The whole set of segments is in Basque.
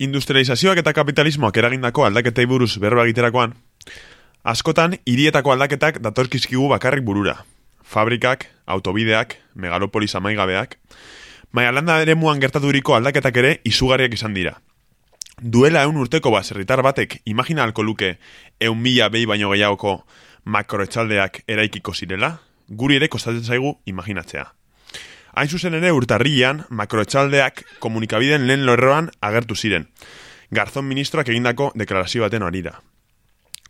Industrializazioak eta kapitalismoak eragindako aldaketei buruz berba egiterakoan, askotan hirietako aldaketak datorkizkigu bakarrik burura. Fabrikak, autobideak, megalopolis amaigabeak, Baina landa ere muan gertaturiko aldaketak ere izugarriak izan dira. Duela eun urteko baserritar batek imagina alko luke eun mila behi baino gehiagoko makroetxaldeak eraikiko zirela, guri ere kostatzen zaigu imaginatzea. Hain zuzen ere urtarrian makroetxaldeak komunikabiden lehen lorroan agertu ziren. Garzon ministroak egindako deklarazio baten hori da.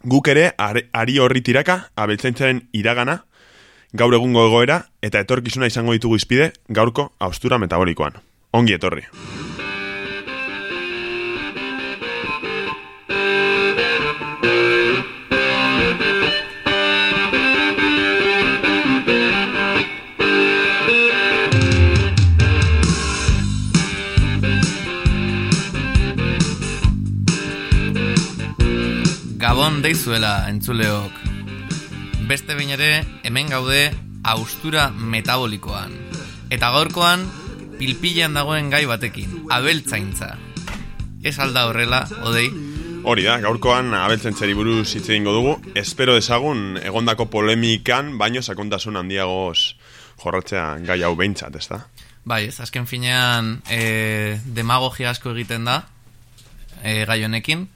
Guk ere ari horri tiraka abeltzaintzaren iragana gaur egungo egoera eta etorkizuna izango ditugu izpide gaurko austura metabolikoan. Ongi etorri. Gabon deizuela entzuleok beste bain ere hemen gaude austura metabolikoan. Eta gaurkoan pilpilean dagoen gai batekin, abeltzaintza. Ez alda horrela, odei? Hori da, gaurkoan abeltzaintzari buruz hitz egingo dugu. Espero desagun egondako polemikan, baino sakontasun handiagoz jorratzea gai hau behintzat, ez da? Bai, ez, azken finean e, demagogia asko egiten da e, gai honekin.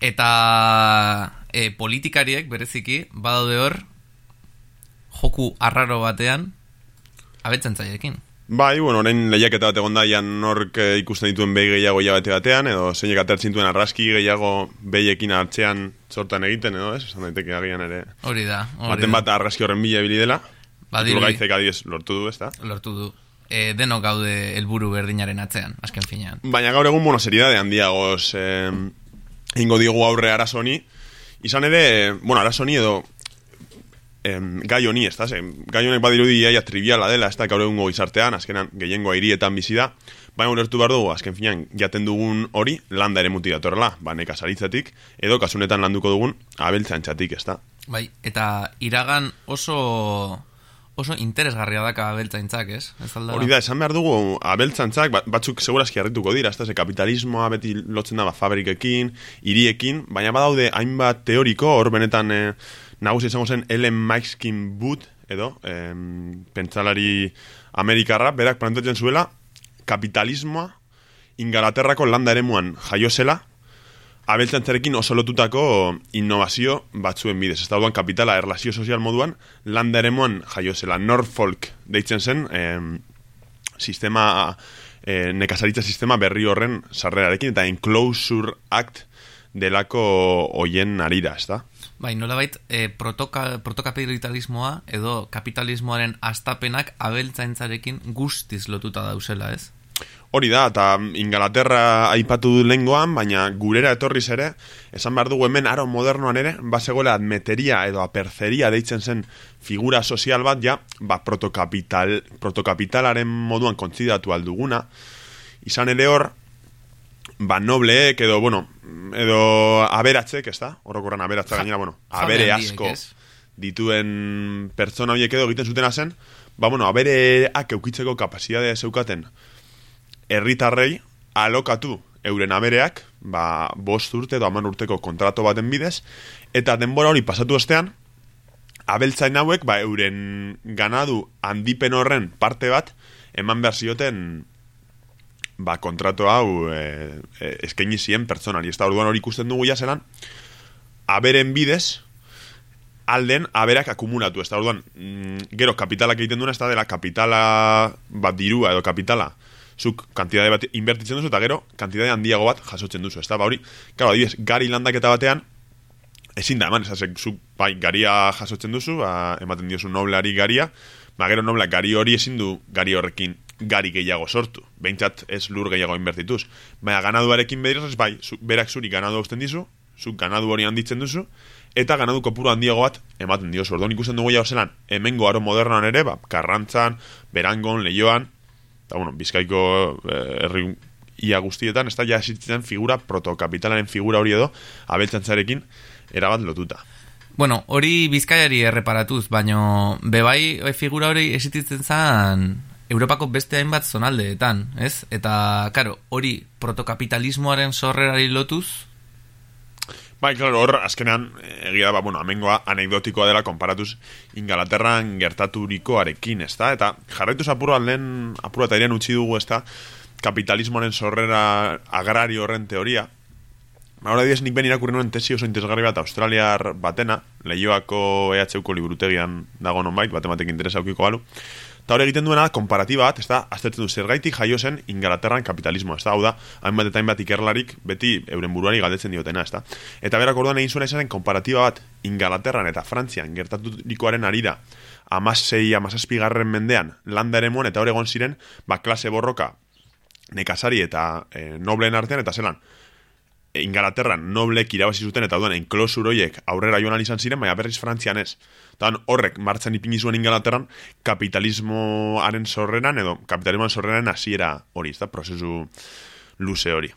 Eta e, politikariek bereziki badaude hor joku arraro batean abetzen zaiekin. Bai, bueno, orain lehiaketa bat egon da, nork eh, ikusten dituen behi gehiago jabete batean, edo zeinek atertzen duen arraski gehiago behiekin hartzean sortan egiten, edo ez? Esan daiteke agian ere. Hori da. Hori Baten bat arraski horren bila ebili dela. Badiru. Gaizek adiez lortu du, ez da? Lortu du. E, denok gaude helburu berdinaren atzean, azken finean. Baina gaur egun monoseridade handiagoz eh, ingo diegu aurre arazoni, Izan ere, bueno, ara soni edo em, gai honi, ez da? Gai honek badirudi iaia triviala dela, ez da, gaur egungo izartean, azkenan, gehiengo hirietan bizi da, baina ulertu behar dugu, azken finan, jaten dugun hori, landa ere muti datorrela, ba, nekazaritzatik, edo kasunetan landuko dugun, abeltzan txatik, ez da? Bai, eta iragan oso oso interesgarria daka abeltzaintzak, ez? ez Hori da, esan behar dugu abeltzaintzak, bat, batzuk segurazki harrituko dira, ez da, kapitalismoa beti lotzen da ba, fabrikekin, iriekin, baina badaude hainbat teoriko, hor benetan eh, nagusi izango zen Ellen Maxkin Boot, edo, eh, pentsalari amerikarra, berak plantatzen zuela, kapitalismoa Ingalaterrako landa ere muan jaio zela, abeltzantzarekin oso lotutako innovazio batzuen bidez. Ez da kapitala erlazio sozial moduan, landa ere moan jaio zela Norfolk deitzen zen, eh, sistema, eh, nekazaritza sistema berri horren sarrerarekin, eta Enclosure Act delako hoien arira, ez da? Bai, nola bait, eh, protokapitalismoa edo kapitalismoaren astapenak abeltzaintzarekin guztiz lotuta dauzela, ez? Hori da, eta Ingalaterra aipatu du lengoan, baina gurera etorriz ere, esan behar dugu hemen aro modernoan ere, basegoela admeteria edo aperzeria deitzen zen figura sozial bat, ja, ba, protokapital, protokapitalaren moduan kontzidatu alduguna, izan ere hor, ba, nobleek edo, bueno, edo aberatzek, ez da? Horokorran aberatza gainera, bueno, abere asko dituen pertsona horiek edo egiten zutena zen, ba, bueno, abereak eukitzeko kapazidadea zeukaten, herritarrei alokatu euren abereak, ba, bost urte edo aman urteko kontrato baten bidez, eta denbora hori pasatu ostean, abeltzain hauek, ba, euren ganadu handipen horren parte bat, eman behar zioten ba, kontrato hau e, e, eskaini zien pertsonari. Ez da, orduan hori ikusten dugu jasenan, aberen bidez, alden aberak akumulatu. Ez da, orduan, mm, gero kapitalak egiten duena, ez da, dela kapitala bat dirua edo kapitala, zuk kantidade bat invertitzen duzu, eta gero, kantidade handiago bat jasotzen duzu, ez da, ba hori, karo, adibidez, gari landaketa batean, ezin da, eman, ezazek, zuk, bai, garia jasotzen duzu, ba, ematen diozu nobleari garia, ba, gero nobla, gari hori ezin du gari horrekin gari gehiago sortu, behintzat ez lur gehiago invertituz, baina ganaduarekin bediraz, bai, zu, berak zuri ganadu hausten dizu, zuk ganadu hori handitzen duzu, eta ganadu kopuru handiago bat ematen diozu, orduan ikusten dugu jau zelan, hemengo aro modernoan ere, ba, karrantzan, berangon, lehioan, eta bueno, bizkaiko eh, herri ia guztietan, ez da ja figura, protokapitalaren figura hori edo, abeltzantzarekin, erabat lotuta. Bueno, hori bizkaiari erreparatuz, baino bebai figura hori esitzen zan Europako beste hainbat zonaldeetan, ez? Eta, karo, hori protokapitalismoaren sorrerari lotuz, Bai, claro, hor, azkenean, egia da, ba, bueno, amengoa anekdotikoa dela konparatuz Ingalaterran gertaturikoarekin, ez da? Eta jarraituz apuru lehen, apuru eta utzi dugu, ez da? Kapitalismoaren sorrera agrario horren teoria. Ba, Hora diez, nik ben irakurri nuen tesi oso interesgarri bat australiar batena, lehioako EHUko liburutegian dago nonbait, batematek interesa aukiko galu. Eta hori egiten duena, komparatiba bat, ez da, aztertzen du zergaitik jaio zen Ingalaterran kapitalismoa, ez da, hau da, hainbat eta hainbat ikerlarik beti euren buruari galdetzen diotena, ez da. Eta berak orduan egin zuen izaren komparatiba bat Ingalaterran eta Frantzian gertaturikoaren arira, amasei, amasazpigarren mendean, landa ere eta hori egon ziren, ba, klase borroka, nekazari eta e, nobleen artean, eta zelan, Ingalaterran noblek irabazi zuten eta duen enklosur horiek aurrera joan izan ziren, baina berriz frantzian ez. Tan horrek martzan ipini zuen Ingalaterran kapitalismoaren sorreran edo kapitalismoaren sorreran hasiera hori, ez da, prozesu luze hori.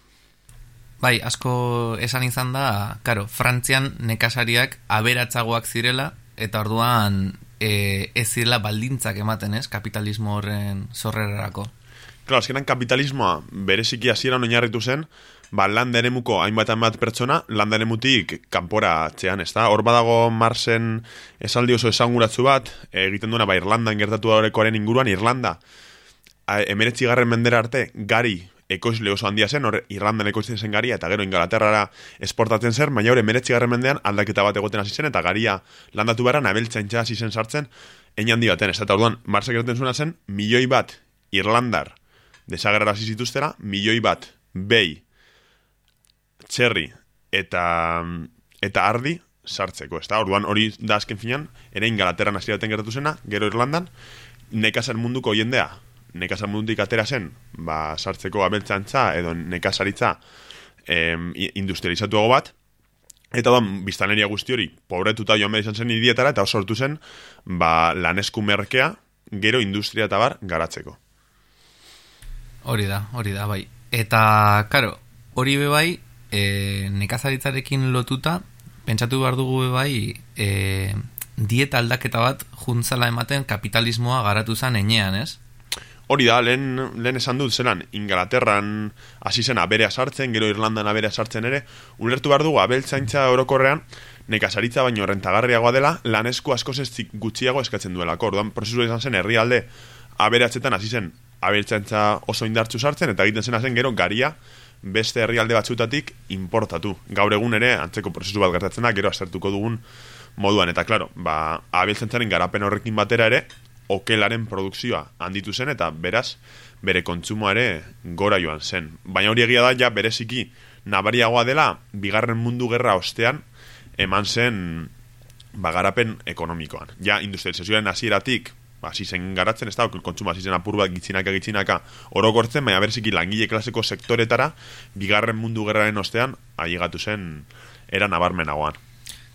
bai, asko esan izan da, karo, Frantzian nekazariak aberatzagoak zirela, eta orduan e, ez zirela baldintzak ematen, ez? Kapitalismo horren sorrerarako. Claro, azkenan kapitalismoa bereziki hasieran oinarritu zen, ba, landa eremuko hainbat hainbat pertsona, landa eremutik kanpora atzean, ez da? Hor badago Marsen esaldi oso esanguratzu bat, egiten duena, ba, Irlandan gertatu horrekoaren inguruan, Irlanda, emeretzi garren mendera arte, gari ekoizle oso handia zen, hor Irlandan ekoizten zen garia, eta gero Ingalaterrara esportatzen zer, baina hor emeretzi garren mendean aldaketa bat egoten hasi zen, eta garia landatu beran, abeltzaintza hasi zen sartzen, egin handi baten, ez da, eta orduan, Marsek gertatzen zuena zen, milioi bat Irlandar desagerara zituztera, milioi bat bei txerri eta eta ardi sartzeko, ez da? Orduan hori da azken finan, ere ingalaterran hasi daten gertatu zena, gero Irlandan, nekazan munduko jendea, nekazan mundutik atera zen, ba, sartzeko abeltzantza edo nekazaritza em, industrializatuago bat, eta da, biztaneria guzti hori, pobretuta joan behar izan zen idietara, eta sortu zen, ba, lanesku merkea, gero industria eta bar garatzeko. Hori da, hori da, bai. Eta, karo, hori be bai, e, nekazaritzarekin lotuta, pentsatu behar dugu bai, e, dieta aldaketa bat juntzala ematen kapitalismoa garatu zen enean, ez? Hori da, lehen, lehen esan dut zelan, Ingalaterran hasi zen aberea sartzen, gero Irlandan aberea sartzen ere, ulertu behar dugu abeltzaintza orokorrean, nekazaritza baino rentagarriagoa dela, lanesko asko gutxiago eskatzen duelako. Orduan, prozesu izan zen, herrialde aberatzetan hasi zen abeltzaintza oso indartzu sartzen, eta egiten zen zen gero garia beste herrialde batzutatik importatu. Gaur egun ere, antzeko prozesu bat gertatzen da, gero azertuko dugun moduan. Eta, klaro, ba, abeltzaintzaren garapen horrekin batera ere, okelaren produkzioa handitu zen, eta beraz, bere kontsumoa ere gora joan zen. Baina hori egia da, ja, bereziki, nabariagoa dela, bigarren mundu gerra ostean, eman zen ba, garapen ekonomikoan. Ja, industrializazioaren hasieratik hasi zen garatzen, ez da, kontsuma hasi zen apur bat gitzinaka gitzinaka orokortzen, baina berziki langile klaseko sektoretara, bigarren mundu gerraren ostean, ailegatu zen era nabarmenagoan.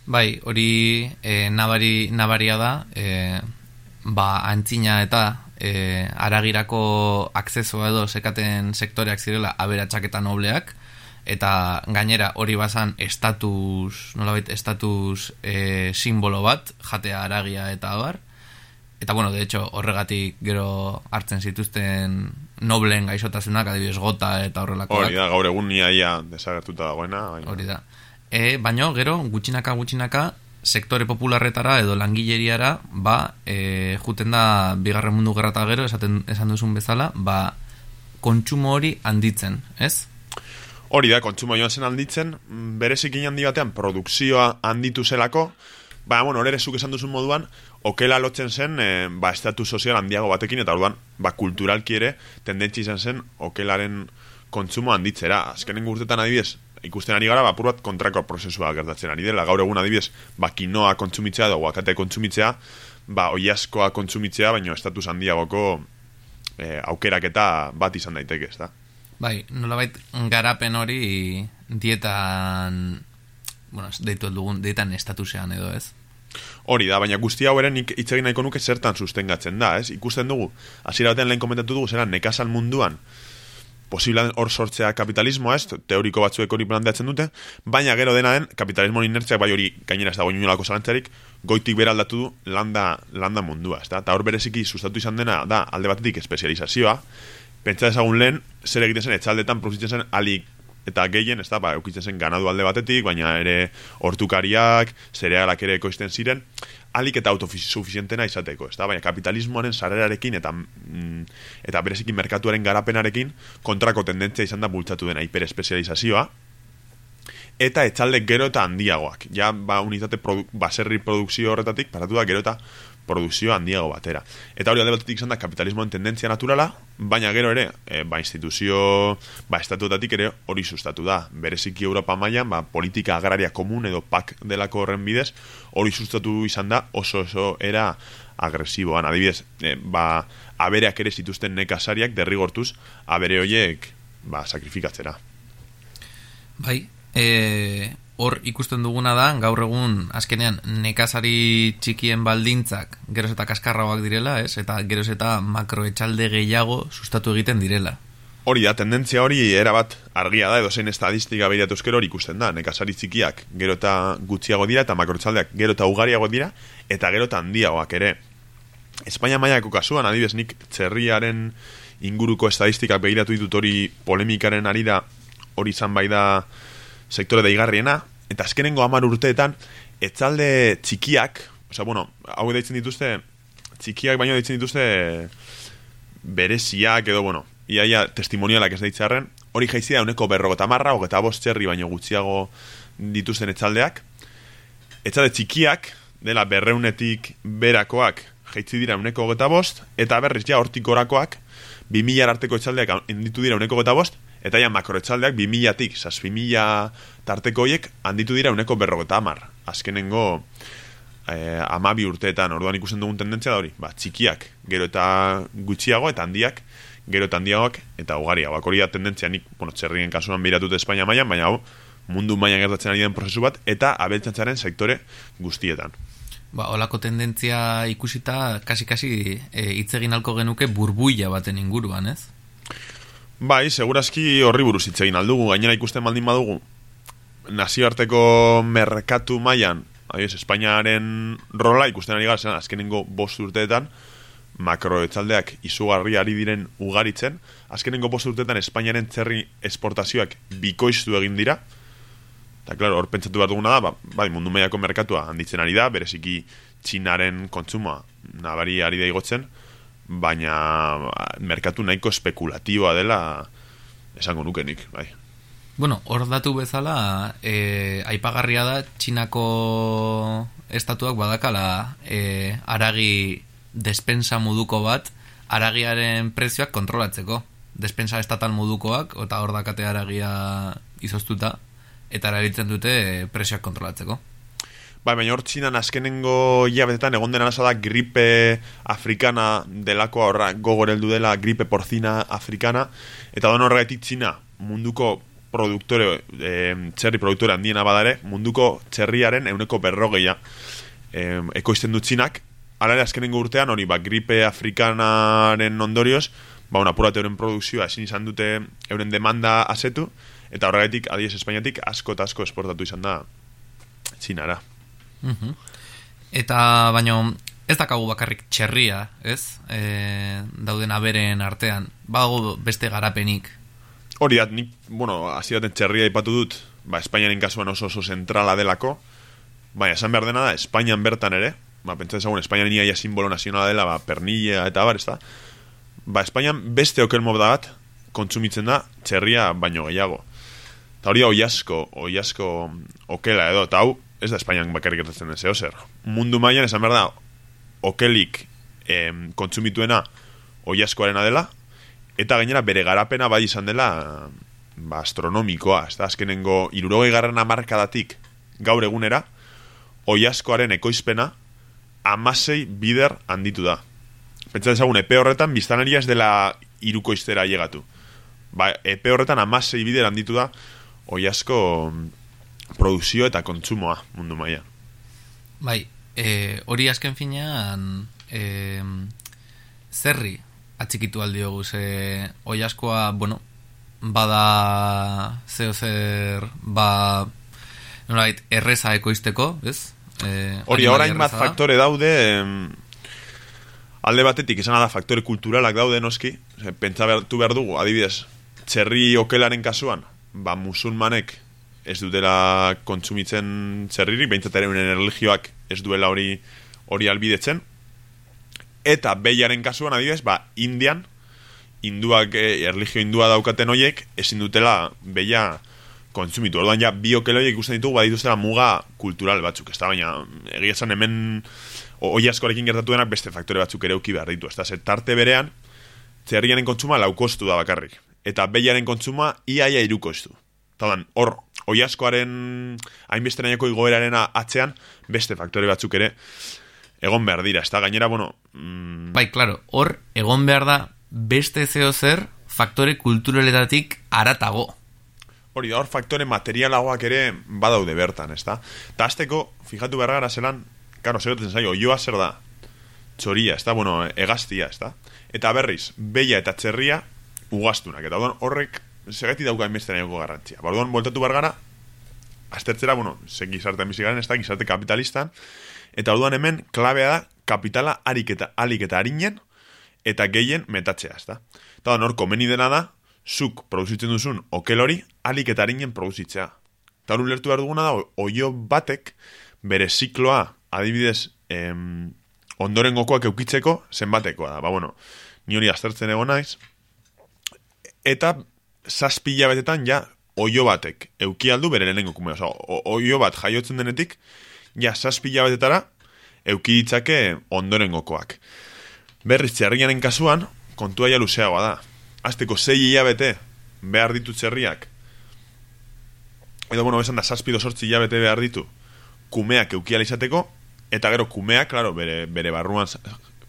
Bai, hori e, nabari, nabaria da, e, ba, antzina eta e, aragirako akzesoa edo sekaten sektoreak zirela aberatsak eta nobleak, eta gainera hori bazan estatus, nolabait, estatus e, simbolo bat, jatea aragia eta abar, eta bueno, de hecho, horregatik gero hartzen zituzten noblen gaixotasunak, adibidez gota eta horrelako. Hori da, gaur egun nia ia desagertuta dagoena. Baina. Hori da. E, baino, gero, gutxinaka gutxinaka, sektore popularretara edo langileriara, ba, e, juten da, bigarren mundu gerrata gero, esaten, esan duzun bezala, ba, kontsumo hori handitzen, ez? Hori da, kontsumo joan zen handitzen, berezik handi batean, produkzioa handitu zelako, Ba, bueno, hori zuk esan duzun moduan, okela lotzen zen, e, ba, estatu sozial handiago batekin, eta orduan, ba, kulturalki ere, tendentzi izan zen, okelaren kontsumo handitzera. Azkenen gurtetan adibidez, ikusten ari gara, ba, bat kontrako prozesua gertatzen ari dela. Gaur egun adibidez, ba, kinoa kontsumitzea, edo guakate kontsumitzea, ba, oiaskoa kontsumitzea, baino estatus handiagoko e, aukeraketa bat izan daiteke, ez da? Bai, nolabait garapen hori dietan bueno, deitu dugun, deitan estatusean edo ez. Hori da, baina guzti hau ere nik itzegin nahiko nuke zertan sustengatzen da, ez? Ikusten dugu, hasiera batean lehen komentatu dugu, zera nekazal munduan, posible den hor sortzea kapitalismoa, ez, teoriko batzuek hori planteatzen dute, baina gero dena den, kapitalismo inertziak bai hori gainera ez dago inolako zalantzarik, goitik bera aldatu du landa, landa mundua, ez da? Eta hor bereziki sustatu izan dena, da, alde batetik espezializazioa, pentsa ezagun lehen, zer egiten zen, etxaldetan produzitzen zen alik eta gehien, ez da, ba, eukitzen zen ganadu alde batetik, baina ere hortukariak, zerealak ere ekoizten ziren, alik eta autosuficientena izateko, ez da? Baina kapitalismoaren sarrerarekin eta mm, eta bereziki merkatuaren garapenarekin kontrako tendentzia izan da bultzatu dena hiperespezializazioa eta etxalde gero eta handiagoak. Ja, ba, unitate produ baserri produkzio horretatik, paratu da gero eta produkzio handiago batera. Eta hori alde batetik izan da kapitalismoen tendentzia naturala, baina gero ere, e, ba, instituzio, ba, estatuetatik ere hori sustatu da. Bereziki Europa mailan ba, politika agraria komun edo pak delako horren bidez, hori sustatu izan da oso oso era agresiboan. Adibidez, e, ba, abereak ere zituzten nekasariak derrigortuz, abere horiek ba, sakrifikatzera. Bai, e, hor ikusten duguna da, gaur egun azkenean nekazari txikien baldintzak geroz eta kaskarragoak direla, ez? Eta geroz eta makroetxalde gehiago sustatu egiten direla. Hori da, tendentzia hori erabat argia da, edo zein estadistika behiratu euskero hori ikusten da, nekazari txikiak gero eta gutxiago dira, eta makroetxaldeak gero eta ugariago dira, eta gero eta handiagoak ere. Espainia maiako kasuan, adibes nik txerriaren inguruko estadistikak behiratu ditut hori polemikaren ari da, hori izan bai da, sektore daigarriena, eta azkenengo hamar urteetan, etzalde txikiak, oza, bueno, hau deitzen dituzte, txikiak baino deitzen dituzte bereziak edo, bueno, iaia testimonialak ez deitzarren, hori jaizia uneko berrogeta marra, hogeta bost txerri baino gutxiago dituzten etzaldeak, etzalde txikiak, dela berreunetik berakoak, jaitzi dira uneko hogeta bost, eta berriz ja hortik orakoak, 2000 arteko etxaldeak inditu dira uneko hogeta bost, Eta ja makroetxaldeak 2000-tik, zaz 2000 tarteko horiek handitu dira uneko berrogeta amar. Azkenengo eh, amabi urteetan, orduan ikusten dugun tendentzia da hori. Ba, txikiak, gero eta gutxiago, eta handiak, gero eta handiagoak, eta ugariagoak. Hori da tendentzia nik, bueno, txerrien kasuan biratut Espainia mailan, baina hau, mundu mailan gertatzen ari den prozesu bat, eta abeltsantzaren sektore guztietan. Ba, olako tendentzia ikusita, kasi-kasi e, itzegin alko genuke burbuia baten inguruan, ez? Bai, segurazki horri buruz hitz egin aldugu, gainera ikusten baldin badugu nazioarteko merkatu mailan, adiz, Espainiaren rola ikusten ari gara, azkenengo bost urteetan, makroetzaldeak izugarri ari diren ugaritzen, azkenengo bost urteetan Espainiaren txerri esportazioak bikoiztu egin dira, eta klaro, hor pentsatu bat duguna da, ba, bai, mundu mediako merkatua handitzen ari da, bereziki txinaren kontsumoa nabari ari da igotzen, baina merkatu nahiko spekulatiboa dela esango nukenik, bai. Bueno, hor datu bezala, e, aipagarria da, txinako estatuak badakala e, aragi despensa moduko bat, aragiaren prezioak kontrolatzeko. Despensa estatal modukoak, eta hor dakate aragia izoztuta, eta erabiltzen dute prezioak kontrolatzeko. Bai, baina hor txinan azkenengo hilabetetan egon dena da gripe afrikana delako horra gogoreldu dela gripe porzina afrikana. Eta don horregatik txina munduko produktore, e, txerri produktore handiena badare, munduko txerriaren euneko berrogeia e, ekoizten du txinak, alare azkenengo urtean hori, ba, gripe afrikanaren ondorioz, ba, una pura euren produkzioa ezin izan dute euren demanda asetu, eta horregatik, adiez Espainiatik, asko eta asko esportatu izan da txinara. Eta baino ez dakagu bakarrik txerria, ez? E, dauden aberen artean. Bago beste garapenik. Hori, nik, bueno, azidaten txerria ipatu dut, ba, Espainiaren kasuan oso oso zentrala delako, baina esan behar dena da, Espainian bertan ere, ba, pentsa ezagun, Espainian ia simbolo nazionala dela, ba, pernilla eta bar, ez da, ba, Espainian beste okel mobda bat, kontsumitzen da, txerria baino gehiago. Eta hori hoi asko, hoi asko okela edo, eta hau, ez da Espainian bakarrik gertatzen den zer. Mundu mailan esan behar da, okelik em, kontsumituena oiaskoarena dela, eta gainera bere garapena bai izan dela ba, astronomikoa, ez da, azkenengo irurogei garrana markadatik gaur egunera, oiaskoaren ekoizpena amasei bider handitu da. Pentsa dezagun, epe horretan biztaneria ez dela irukoiztera llegatu. Ba, epe horretan amasei bider handitu da oiasko produzio eta kontsumoa mundu maia. Bai, e, hori azken finean e, zerri atxikitu aldiogu ze oi askoa, bueno, bada zeo zer ba nolait erreza ekoizteko, ez? Eh, Hori, orain bat faktore daude em, alde batetik izan da faktore kulturalak daude noski, pentsa bertu behar dugu, adibidez, txerri okelaren kasuan, ba musulmanek ez dutela kontsumitzen txerririk, behintzataren erligioak ez duela hori hori albidetzen, eta behiaren kasuan adibidez, ba, indian, hinduak, eh, erligio hindua daukaten hoiek, ezin dutela behia kontsumitu. Orduan ja, bi okeloiek ikusten ditugu, badituztela muga kultural batzuk, ez baina egia esan hemen oi askorekin gertatu denak beste faktore batzuk ere uki behar ditu. Ez da, tarte berean, zerriaren kontsuma laukostu da bakarrik. Eta behiaren kontsuma iaia irukostu. Taudan, hor, oi askoaren hainbeste nahiako igoeraren atzean, beste faktore batzuk ere egon behar dira. Ez da, gainera, bueno... Mm... Bai, klaro, hor, egon behar da beste zeo zer faktore kulturaletatik aratago. Hori da, hor faktore materialagoak ere badaude bertan, ez da? Ta azteko, fijatu behar gara zelan, karo, zegoetzen zaio, joa zer da, txoria, ez da, bueno, egaztia, ez da? Eta berriz, beia eta txerria, ugaztunak, eta horrek, segeti dauka enbeste nahioko garrantzia. Ba, orduan, voltatu behar gara, aztertzera, bueno, ze gizarte emizigaren, ez da, gizarte kapitalistan, eta orduan hemen, klabea da, kapitala harik eta, alik eta harinen, eta gehien metatzea, ez da? Eta hor, komeni dena da, zuk produzitzen duzun okel hori alik eta harinen produzitzea. Eta hori lertu behar duguna da, oio batek bere zikloa adibidez em, ondoren gokoak eukitzeko zenbatekoa da. Ba, bueno, ni hori aztertzen egon naiz. Eta zazpila betetan ja oio batek euki aldu bere lehenengo kume. Osa, oio bat jaiotzen denetik, ja zazpila betetara euki ditzake ondoren gokoak. Berriz txerrianen kasuan, kontua ja luzeagoa da azteko zei hilabete behar ditu txerriak edo bueno, besan da saspido sortzi hilabete behar ditu kumeak eukial izateko eta gero kumeak, claro, bere, bere barruan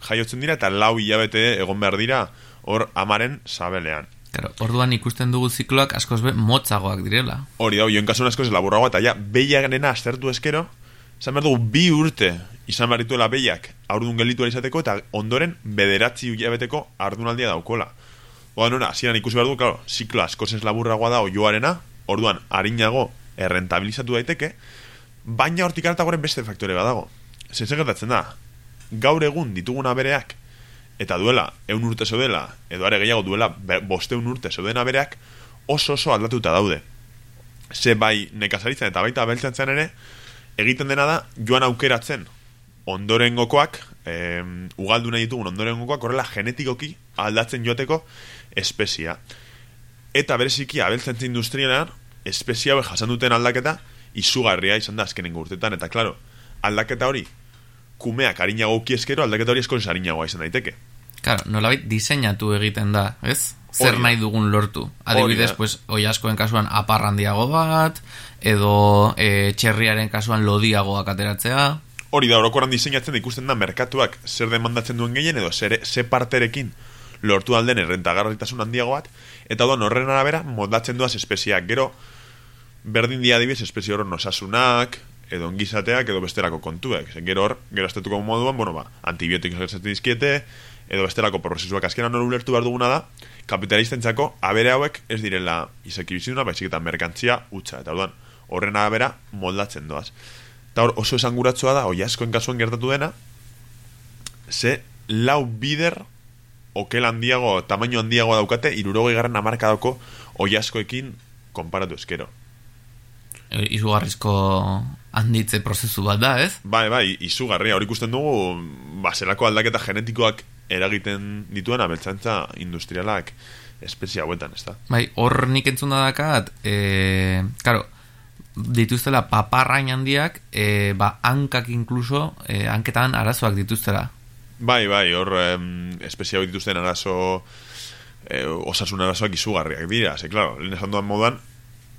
jaiotzen dira eta lau hilabete egon behar dira hor amaren sabelean Claro, orduan ikusten dugu zikloak askoz be motzagoak direla. Hori da, joen kasun askoz laburragoa eta ja, behiak nena aztertu eskero, zan behar dugu bi urte izan behar dituela behiak aurdun gelitu izateko eta ondoren bederatzi hilabeteko ardunaldia daukola. Oda nora, ziren ikusi behar du, claro, ziklo asko zez laburragoa da oioarena, orduan, harinago errentabilizatu daiteke, baina hortik artagoren beste faktore badago. Zer gertatzen da, gaur egun dituguna bereak, eta duela, eun urte zodela, edo are gehiago duela, boste eun urte zodena bereak, oso oso aldatuta daude. Ze bai nekazaritzen eta baita beltzen ere, egiten dena da, joan aukeratzen, ondoren gokoak, e, ugaldu nahi ditugun ondoren gokoak, horrela genetikoki aldatzen joateko, espesia. Eta bereziki abeltzentzi industrialan, espesia hau jasan duten aldaketa, izugarria izan da azkenen urtetan, eta klaro, aldaketa hori, kumeak harinago eskero, aldaketa hori eskon harinagoa izan daiteke. Claro, nolabait diseinatu egiten da, ez? Zer nahi dugun lortu. Adibidez, pues, oi askoen kasuan aparrandiago bat, edo e, txerriaren kasuan lodiagoak ateratzea. Hori da, orokoran diseinatzen da ikusten da merkatuak zer demandatzen duen gehien, edo zer, ze parterekin lortu alden errentagarritasun handiago bat, eta doan horren arabera moldatzen duaz espeziak. Gero, berdin dia dibiz espezie horren osasunak, edo ongizateak, edo besterako kontuek. Gero hor, gero aztetuko moduan, bueno, ba, antibiotik gertzatzen dizkiete, edo besterako prozesuak azkenan hor ulertu behar duguna da, kapitalistentzako abere hauek ez direla izekibiziduna, baizik eta merkantzia utza. Eta orduan, horren arabera moldatzen doaz. Eta hor, oso esanguratzua da, oi askoen kasuan gertatu dena, ze lau bider okel handiago, tamaino handiago daukate, irurogei garren amarkadako oiaskoekin konparatu eskero. E, izugarrizko handitze prozesu bat da, ez? Bai, bai, izugarria. Hor ikusten dugu, baserako aldaketa genetikoak eragiten dituen abeltzantza industrialak espezia hauetan, ez da? Bai, hor nik entzun da dakat, e, karo, dituztela paparrain handiak, e, ba, hankak inkluso, e, hanketan arazoak dituztela. Bai, bai, hor em, espezia dituzten arazo eh, osasun arazoak izugarriak dira, ze, klaro, lehen esan duan modan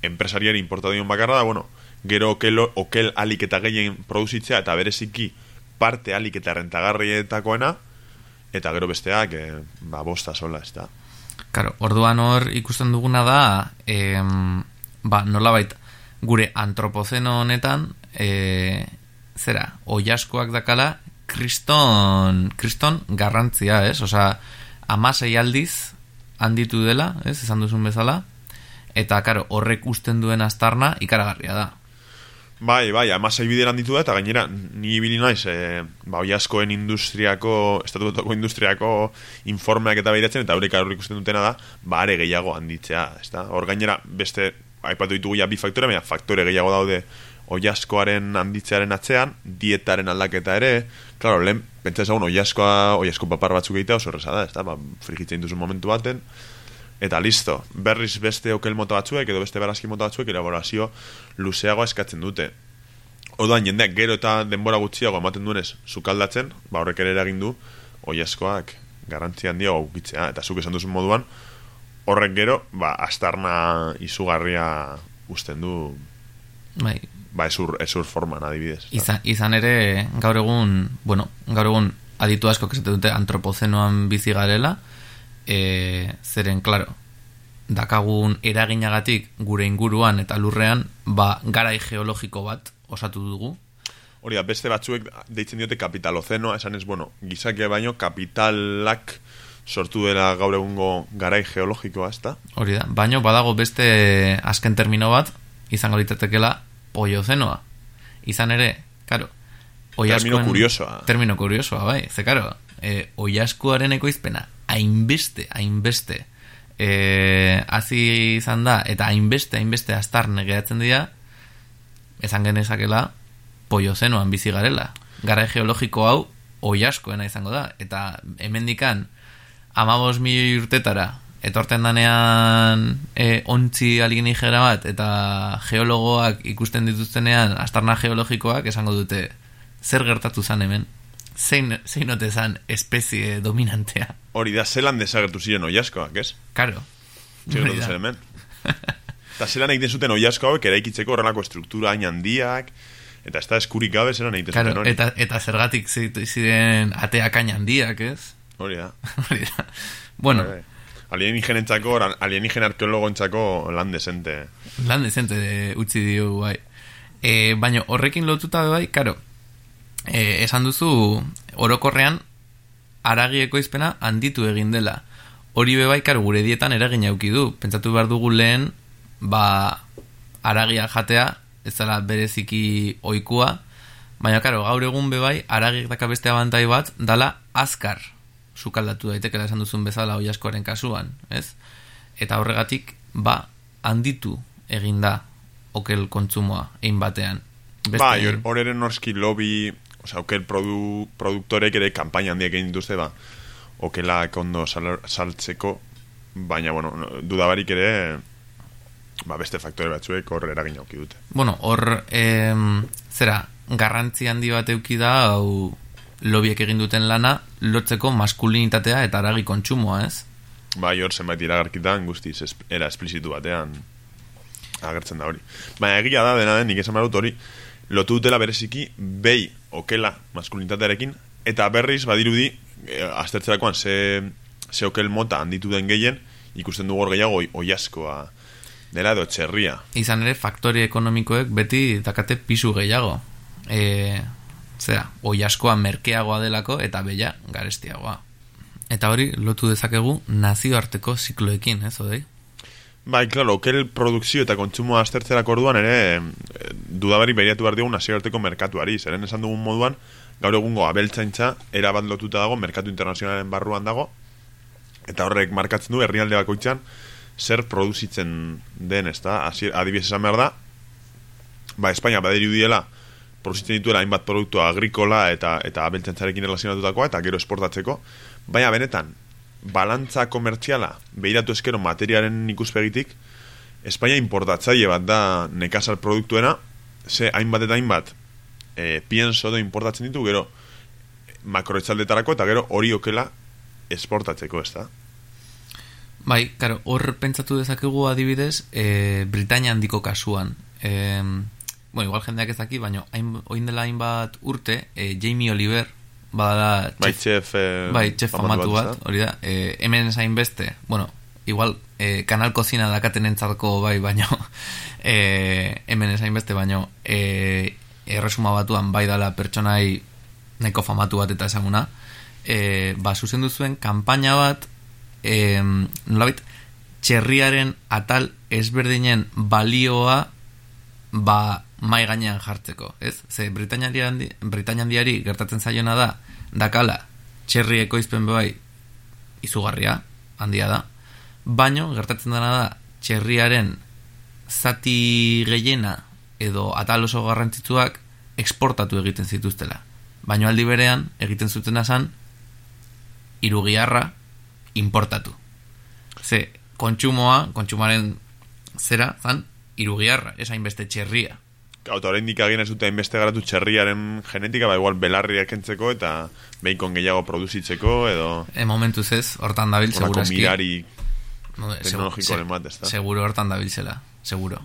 empresariari importadion bakarra da, bueno, gero okel, okel alik eta gehien produzitzea eta bereziki parte alik eta rentagarrietakoena eta gero besteak eh, ba, bosta sola, ez da. Claro, orduan hor ikusten duguna da em, ba, nolabait gure antropozeno honetan e, zera, oiaskoak dakala kriston, kriston garrantzia, ez? Osa, amasei aldiz handitu dela, ez? Esan duzun bezala. Eta, karo, horrek usten duen astarna ikaragarria da. Bai, bai, amasei bideran ditu da, eta gainera, ni ibili naiz, e, ba, oiaskoen industriako, estatutako industriako informeak eta behiratzen, eta horiek aurrik ikusten dutena da, ba, are gehiago handitzea, ez da? Hor gainera, beste, aipatu ditugu ja bi faktore, baina faktore gehiago daude oiaskoaren handitzearen atzean, dietaren aldaketa ere, klaro, lehen, pentsa ezagun, oiaskoa, oiasko papar batzuk egitea oso erreza da, ez da? Ba, frikitzen duzu momentu baten, Eta listo, berriz beste okel mota batzuek edo beste berazki mota batzuek elaborazio luzeagoa eskatzen dute. Oduan jendeak gero eta denbora gutxiago ematen duenez sukaldatzen, ba horrek ere eragin du oiaskoak garrantzi handia gukitzea eta zuk esan duzun moduan horrek gero ba astarna izugarria usten du. Bai, ba esur, esur forman adibidez. izan, izan ere gaur egun, bueno, gaur egun aditu asko esate dute antropozenoan bizi garela, e, zeren, claro, dakagun eraginagatik gure inguruan eta lurrean, ba, garai geologiko bat osatu dugu. Hori da, beste batzuek deitzen diote kapitalozenoa, esan ez, bueno, gizakia baino kapitalak sortu dela gaur egungo garai geologikoa, ez da? Hori da, baino badago beste azken termino bat, izango litatekela poiozenoa. Izan ere, karo, Termino kuriosoa. Termino kuriosoa, bai, ze karo, e, oiaskuaren ekoizpena, hainbeste, hainbeste, e, hazi izan da, eta hainbeste, hainbeste astarne geratzen dira, esan genezakela, poiozenoan bizi garela. Gara geologiko hau, oiaskoena izango da, eta hemendikan amabos milioi urtetara, etorten danean e, ontzi alienigera bat, eta geologoak ikusten dituztenean, astarna geologikoak esango dute, zer gertatu zan hemen? Zein, zein ote zan espezie dominantea? Hori da, zelan desagertu ziren oiaskoak, ez? Karo. Da. zen hemen. Eta zelan egiten zuten oiasko hauek eraikitzeko horrelako struktura hain handiak, eta ez da eskurik gabe zelan egiten zuten hori. eta, eta zergatik zi- ziren ateak hain handiak, ez? Hori da. Hori da. Bueno, Bai, bai. Alienigenentzako, alienígen arkeologoentzako lan desente. lan dezente de utzi diogu bai. E, baina horrekin lotuta bai, karo, e, esan duzu orokorrean aragi ekoizpena handitu egin dela. Hori be bai, karo, gure dietan eragin auki du. Pentsatu behar dugu lehen, ba, aragia jatea, ez dela bereziki oikua, baina, karo, gaur egun be bai, aragiek daka beste abantai bat, dala azkar sukaldatu daitekela esan duzun bezala oiaskoaren kasuan, ez? Eta horregatik, ba, handitu egin da okel kontsumoa egin batean. Beste- Bai, hor- hor ere norski lobby, osea, okel produ, produktorek ere kanpaina handiak egin dituzte, ba, okelak ondo sal- saltzeko, baina, bueno, no- dudabarik ere, ba, beste faktore batzuek hor eragin auki dute. Bueno, hor, em, zera, garrantzi handi bat euki da, hau lobiek egin duten lana, lotzeko maskulinitatea eta aragi kontsumoa, ez? Bai, hor zenbait iragarkitan guztiz era esplizitu batean agertzen da hori. Baina egia da dena den, nik esan hori, lotu dutela bereziki behi okela maskulinitatearekin, eta berriz badirudi, e, aztertzerakoan ze, ze okel mota handitu den gehien, ikusten dugu hor gehiago oi- oiaskoa dela edo txerria. Izan ere, faktori ekonomikoek beti dakate pisu gehiago. E, zera, oi askoa merkeagoa delako eta bella garestiagoa. Eta hori lotu dezakegu nazioarteko zikloekin, ez odei? Bai, klaro, okel produkzio eta kontsumoa aztertzerako orduan ere eh, dudabarik behiratu behar dugu nazioarteko merkatuari. Zeren esan dugun moduan, gaur egungo abeltzaintza erabat lotuta dago, merkatu internazionalen barruan dago, eta horrek markatzen du herrialde bakoitzan zer produzitzen den, ez da? Adibidez esan behar da, ba, Espainia badiri diela produzitzen dituela hainbat produktu agrikola eta eta abeltzantzarekin relazionatutakoa eta gero esportatzeko, baina benetan balantza komertziala behiratu eskero materiaren ikuspegitik Espainia importatzaile bat da nekazal produktuena ze hainbat eta hainbat e, pienso do importatzen ditu gero makroetzaldetarako eta gero hori okela esportatzeko, ez da? Bai, karo, hor pentsatu dezakegu adibidez, e, Britania handiko kasuan. E, bueno, igual jendeak ez daki, baina hain, oin dela hainbat urte, e, Jamie Oliver, badala Bai, chef- eh, bai, chef famatu bat, da? hori da, e, hemen zain beste, bueno, igual, e, kanal kozina dakaten entzatko bai, baino, e, hemen esain beste, baino, e, erresuma batuan bai dala pertsonai nahiko famatu bat eta ezaguna, e, ba, zuzendu zuen kanpaina bat, e, nolabait, txerriaren atal ezberdinen balioa ba mai gainean jartzeko, ez? Ze Britainia handiari gertatzen zaiona da dakala txerri ekoizpen bai izugarria handia da. Baino gertatzen dena da txerriaren zati gehiena edo atal oso garrantzitsuak exportatu egiten zituztela. Baino aldi berean egiten zuten san irugiarra importatu. Ze kontsumoa, kontsumaren zera, zan, irugiarra, ez hainbeste txerria. Gau, eta horrein ez dute hainbeste garatu txerriaren genetika, ba igual belarriak entzeko eta beikon gehiago produzitzeko, edo... E momentuz ez, hortan dabil, seguro eski. mirari no, teknologikoaren bat, ez da? Seguro hortan dabiltzela, seguro.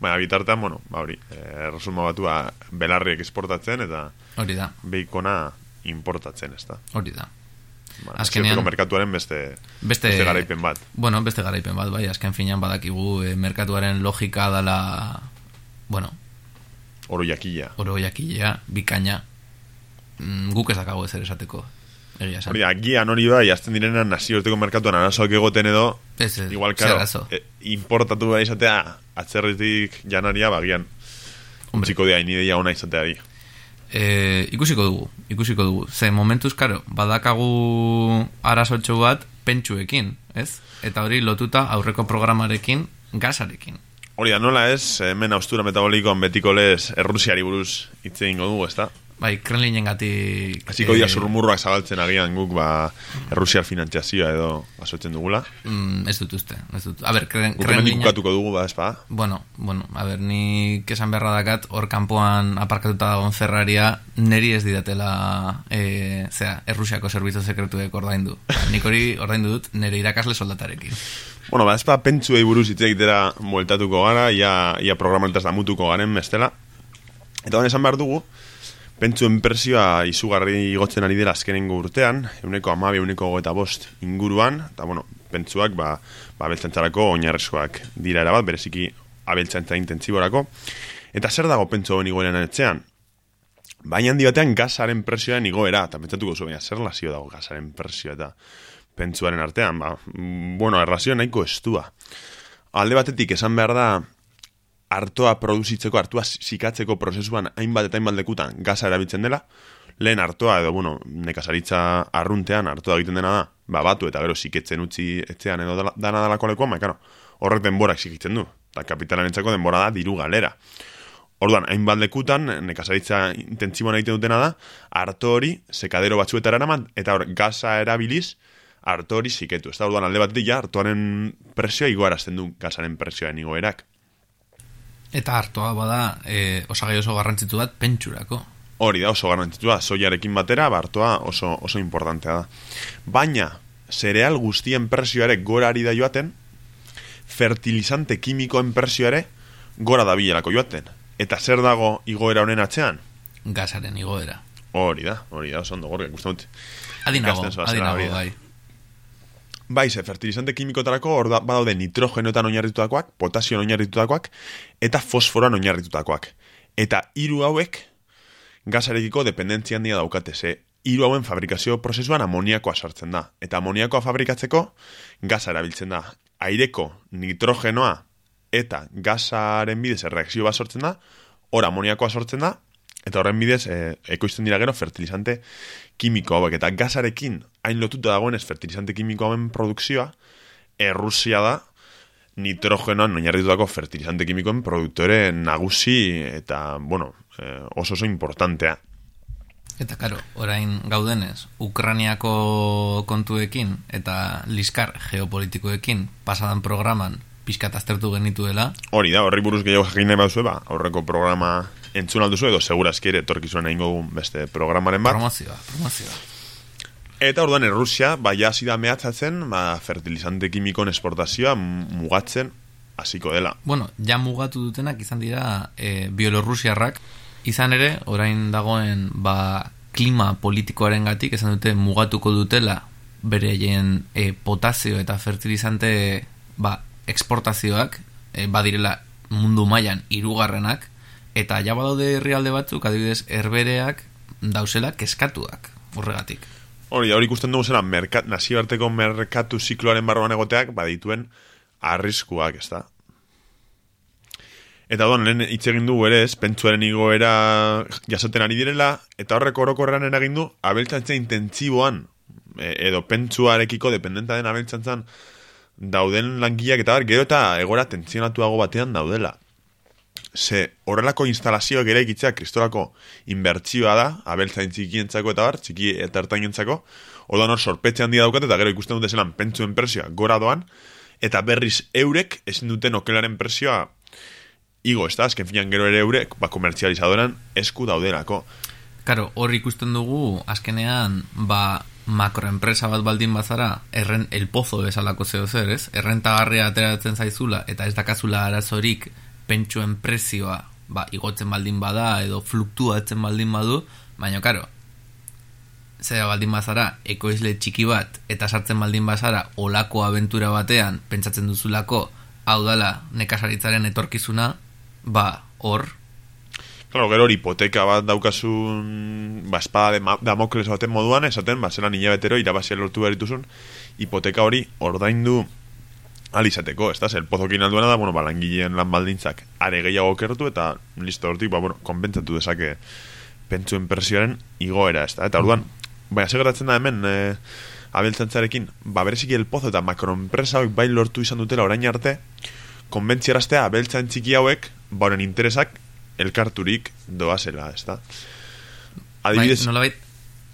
Baina, bitartean, bueno, ba hori, eh, resuma batua belarriak esportatzen eta... Hori da. Beikona importatzen, ez da? Hori da. Ba, azkenean merkatuaren beste, beste, beste garaipen bat. Bueno, beste garaipen bat, bai, azken finean badakigu e, merkatuaren logika dala, bueno, oro jakilla. Oro jakilla, bikaina, mm, guk ezakago ezer esateko. Egia Hori, agian hori bai, azten direnean nazioarteko merkatuan arazoak egoten edo, ez, ez, igual, karo, e, importatu bai izatea, atzerritik janaria, bagian, untziko dia, inideia ona izateari. E, ikusiko dugu, ikusiko dugu. Ze momentuz, karo, badakagu arazotxo bat pentsuekin, ez? Eta hori lotuta aurreko programarekin gazarekin. Hori da, nola ez, hemen austura metabolikoan betiko lez errusiari buruz hitz egingo dugu, ez da? Bai, Kremlinen gati... Hasiko dia zurmurroak eh, zabaltzen agian guk, ba, Errusiar finantziazioa edo asotzen dugula. Mm, ez dut uste, ez dut. A ber, Kren, Kremlinen... dugu, ba, espa? Bueno, bueno, a ber, ni kesan beharra dakat, hor kanpoan aparkatuta dagoen Ferraria, neri ez didatela, e, zera, Errusiako zerbitzu sekretuek ordaindu. Nik hori ordaindu dut, nere irakasle soldatarekin. Bueno, ba, espa, pentsuei buruz hitz egitera mueltatuko gara, ia, ia programaltaz damutuko garen, bestela. Eta hon esan behar dugu, Pentsu enpresioa izugarri igotzen ari dela azkenengo urtean, euneko amabi, euneko eta bost inguruan, eta bueno, pentsuak ba, ba abeltzantzarako oinarrezkoak dira erabat, bereziki abeltzantza intentziborako. Eta zer dago pentsu honi igoeran etxean? Baina handi batean gazaren presioa igoera, eta pentsatuko zu, baina zer lazio dago gazaren presioa eta pentsuaren artean? Ba, bueno, errazioa nahiko estua. Alde batetik esan behar da, hartoa produzitzeko, hartua sikatzeko prozesuan hainbat eta hainbat lekutan gaza erabiltzen dela, lehen hartoa edo, bueno, nekazaritza arruntean hartoa egiten dena da, ba, batu eta gero siketzen utzi etzean edo dana dalako lekuan, ba, horrek denborak sikitzen du, eta kapitalen entzako denbora da diru galera. Orduan, hainbat lekutan, nekazaritza intentziboan egiten dutena da, harto hori sekadero batzuetara eraman, eta hor, gaza erabiliz, harto hori siketu. Ez da, orduan, alde bat ja, hartoaren presioa igoarazten du gazaren presioa igoerak. Eta hartoa bada e, osagai oso garrantzitu bat pentsurako. Hori da oso garrantzitu da, soiarekin batera, hartoa oso, oso importantea da. Baina, zereal guztien presioare gora ari da joaten, fertilizante kimikoen presioare gora da bilerako joaten. Eta zer dago igoera honen atzean? Gazaren igoera. Hori da, hori da, oso ondo gorri, guztan dut. Adinago, adinago, bai bai, ze fertilizante kimikotarako hor da, badaude nitrogenoetan oinarritutakoak, potasio oinarritutakoak, eta fosforoan oinarritutakoak. Eta hiru hauek gazarekiko dependentzia handia daukate, ze hiru hauen fabrikazio prozesuan amoniakoa sartzen da. Eta amoniakoa fabrikatzeko gaza erabiltzen da. Aireko nitrogenoa eta gazaren bidez erreakzio bat sortzen da, hor amoniakoa sortzen da, eta horren bidez e, ekoizten dira gero fertilizante kimiko hauek eta gazarekin hain lotuta dagoenez fertilizante kimiko hauen produkzioa Errusia da nitrogenoan oinarritutako fertilizante kimikoen produktore nagusi eta, bueno, eh, oso oso importantea. Eta, karo, orain gaudenez, Ukraniako kontuekin eta liskar geopolitikoekin pasadan programan pixkat aztertu genituela. Hori da, horri buruz gehiago jakin nahi bauzue, ba, aurreko programa entzun alduzu edo segura eskire torkizuen egingo beste programaren bat. Promozioa, promozioa. Eta orduan Errusia, ba, jasi da mehatzatzen, ba, fertilizante kimikon esportazioa mugatzen hasiko dela. Bueno, ja mugatu dutenak izan dira e, bielorrusiarrak, izan ere, orain dagoen ba, klima politikoaren gatik, esan dute mugatuko dutela bere e, potazio eta fertilizante ba, eksportazioak, e, badirela mundu mailan hirugarrenak eta ja badaude herrialde batzuk, adibidez, herbereak dausela keskatuak, horregatik. Hori, hori ikusten dugu zera, merkat, nazioarteko merkatu zikloaren barroan egoteak, badituen arriskuak, ez da. Eta doan, lehen hitz egin dugu ere ez, pentsuaren igoera jasoten ari direla, eta horrek orokorrean eragin du, abeltzantzia intentsiboan, e, edo pentsuarekiko dependenta den abeltzantzan, dauden langileak eta bar, gero eta egora tentzionatuago batean daudela. Ze horrelako instalazioak ere ikitzea kristolako inbertsioa da, abeltzain txikientzako eta bar, txiki eta hartainentzako, Odan hor sorpetxe handia daukat eta gero ikusten dute zelan pentsuen presioa gora doan, eta berriz eurek ezin duten okelaren presioa igo, ez da, azken finan gero ere eurek, ba, komertzializadoran esku daudenako. Karo, hor ikusten dugu, azkenean, ba, makroenpresa bat baldin bazara, erren, el pozo bezalako zeo zer, ez? Errentagarria ateratzen zaizula, eta ez dakazula arazorik pentsuen prezioa, ba, igotzen baldin bada, edo fluktuatzen baldin badu, baina, karo, zera baldin bazara, ekoizle txiki bat, eta sartzen baldin bazara, olako aventura batean, pentsatzen duzulako, hau dala, nekasaritzaren etorkizuna, ba, hor. Claro, gero hipoteka bat daukasun, ba, espada de Damokles baten moduan, esaten, ba, zelan hilabetero, irabazia lortu berituzun, hipoteka hori ordaindu alizateko, ez da, zer pozokin alduena da, bueno, ba, langileen lan baldintzak are gehiago kertu, eta listo hortik, ba, bueno, konpentsatu dezake pentsuen presioaren igoera, ez da, eta orduan, Baina, segeratzen da hemen, e, abeltzantzarekin, ba, bereziki el pozo eta makroenpresa bai lortu izan dutela orain arte, konbentziaraztea abeltzan txiki hauek, ba, interesak, elkarturik doazela, ez da? Adibidez... Bai, nola bait,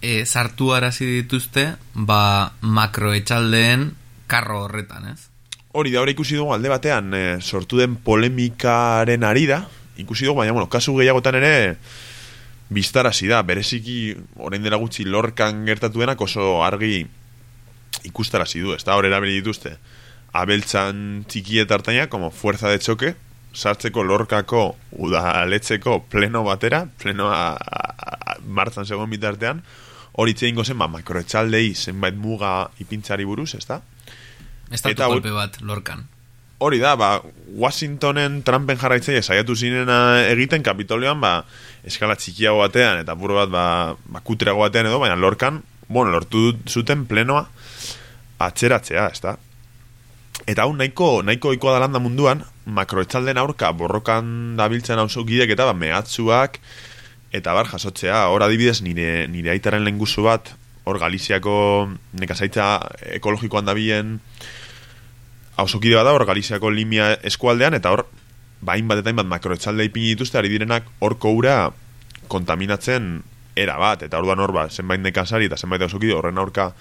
e, sartu arazi dituzte, ba, makroetxaldeen karro horretan, ez? Hori da, hori ikusi dugu alde batean, e, sortu den polemikaren arira, ikusi dugu, baina, bueno, kasu gehiagotan ere, biztarazi da, bereziki orain dela gutxi lorkan gertatu denak oso argi ikustarazi du, ez da, horera beri dituzte abeltzan txikiet hartaina, como fuerza de choque, sartzeko lorkako udaletzeko pleno batera, pleno a, a, martzan segon bitartean, hori txein gozen, ba, makroetxaldei zenbait muga ipintzari buruz, ez da? Da golpe bat, lorkan. Hori da, ba, Washingtonen Trumpen jarraitzea saiatu zinena egiten kapitolioan, ba, eskala txikiago batean, eta buru bat, ba, ba kutrago batean edo, baina lorkan, bueno, lortu zuten plenoa atzeratzea, ez da? Eta hau nahiko, nahiko ikoa da landa munduan, makroetxalden aurka borrokan dabiltzen hau gidek eta ba, mehatzuak, eta bar jasotzea, hor adibidez nire, nire aitaren lenguzu bat, hor Galiziako nekazaitza ekologikoan dabien, hausokide bada hor Galiziako limia eskualdean eta hor bain bat eta bat makroetxalde ipini dituzte ari direnak horko ura kontaminatzen era bat. Eta orduan hor ba, zenbait nekazari eta zenbait hausokide horren aurka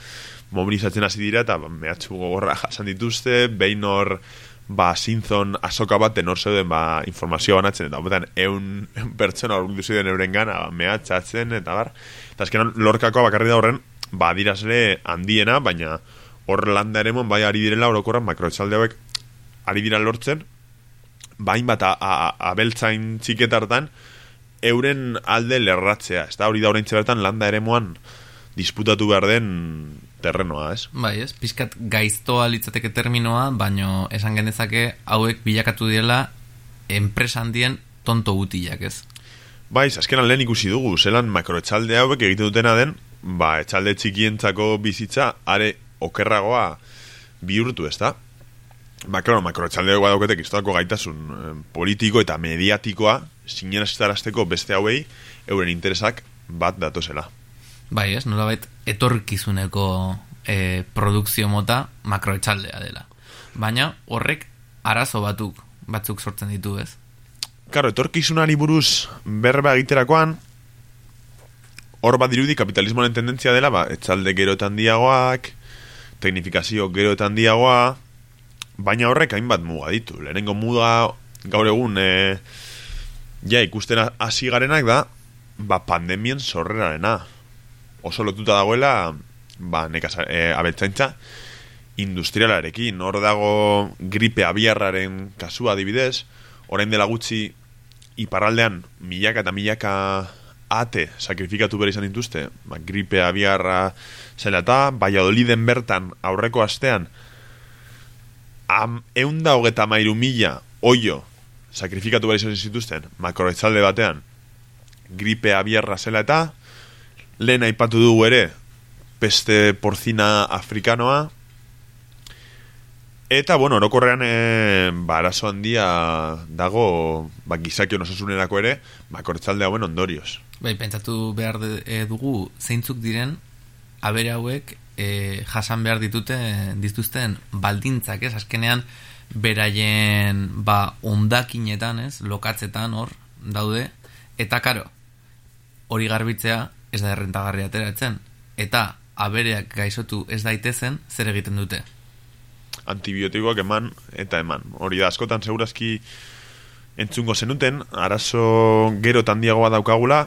mobilizatzen hasi dira eta ba, mehatxu gogorra jasan dituzte. Behin hor ba, zinzon asoka bat denor zeuden ba, informazioa banatzen eta betan eun, pertsona hor den euren gana ba, mehatxatzen eta bar. Eta azkenan lorkakoa bakarri da horren ba, dirazle handiena baina hor landa ere bai ari direla orokorran makroetxalde hauek ari dira lortzen bain bat abeltzain txiketartan euren alde lerratzea ez da hori da orain bertan landa ere disputatu behar den terrenoa, ez? Bai, ez, pizkat gaiztoa litzateke terminoa, baino esan genezake hauek bilakatu direla enpresa handien tonto gutiak, ez? Bai, azkenan lehen ikusi dugu, zelan makroetxalde hauek egiten dutena den, ba, etxalde txikientzako bizitza, are okerragoa bihurtu ez da. Ba, klaro, makroetxaldeo badauketek iztolako gaitasun eh, politiko eta mediatikoa sinerastarazteko beste hauei euren interesak bat datozela. Bai, ez, nola bait, etorkizuneko e, produkzio mota makroetxaldea dela. Baina horrek arazo batuk batzuk sortzen ditu, ez? Karo, etorkizunari buruz berba egiterakoan, hor bat dirudi kapitalismoaren tendentzia dela, ba, etxalde gerotan diagoak, teknifikazio gero eta handiagoa, baina horrek hainbat muga ditu. Lehenengo muga gaur egun e, ja ikusten hasi garenak da, ba pandemien sorrerarena. Oso lotuta dagoela, ba nekasa, e, abeltzaintza, industrialarekin. Hor dago gripe abiarraren kasua adibidez, orain dela gutxi iparraldean milaka eta milaka ate sakrifikatu bere izan dituzte, ba, gripe abiarra zela eta Valladoliden bertan aurreko astean am, eunda hogeta mairu mila oio sakrifikatu bere izan zituzten makroetzalde batean gripe abiarra zela eta lehen aipatu dugu ere peste porzina afrikanoa Eta, bueno, orokorrean, e, ba, arazo handia dago, ba, gizakion osasunerako ere, ba, kortzalde hauen ondorioz. Bai, pentsatu behar de, e, dugu zeintzuk diren, abere hauek e, jasan behar ditute, dituzten baldintzak, ez? Azkenean, beraien, ba, ondakinetan, ez? Lokatzetan, hor, daude. Eta, karo, hori garbitzea, ez da errentagarri ateratzen. Eta, abereak gaizotu ez daitezen, zer egiten dute? antibiotikoak eman eta eman. Hori da, askotan segurazki entzungo zenuten, arazo gero tandiagoa daukagula,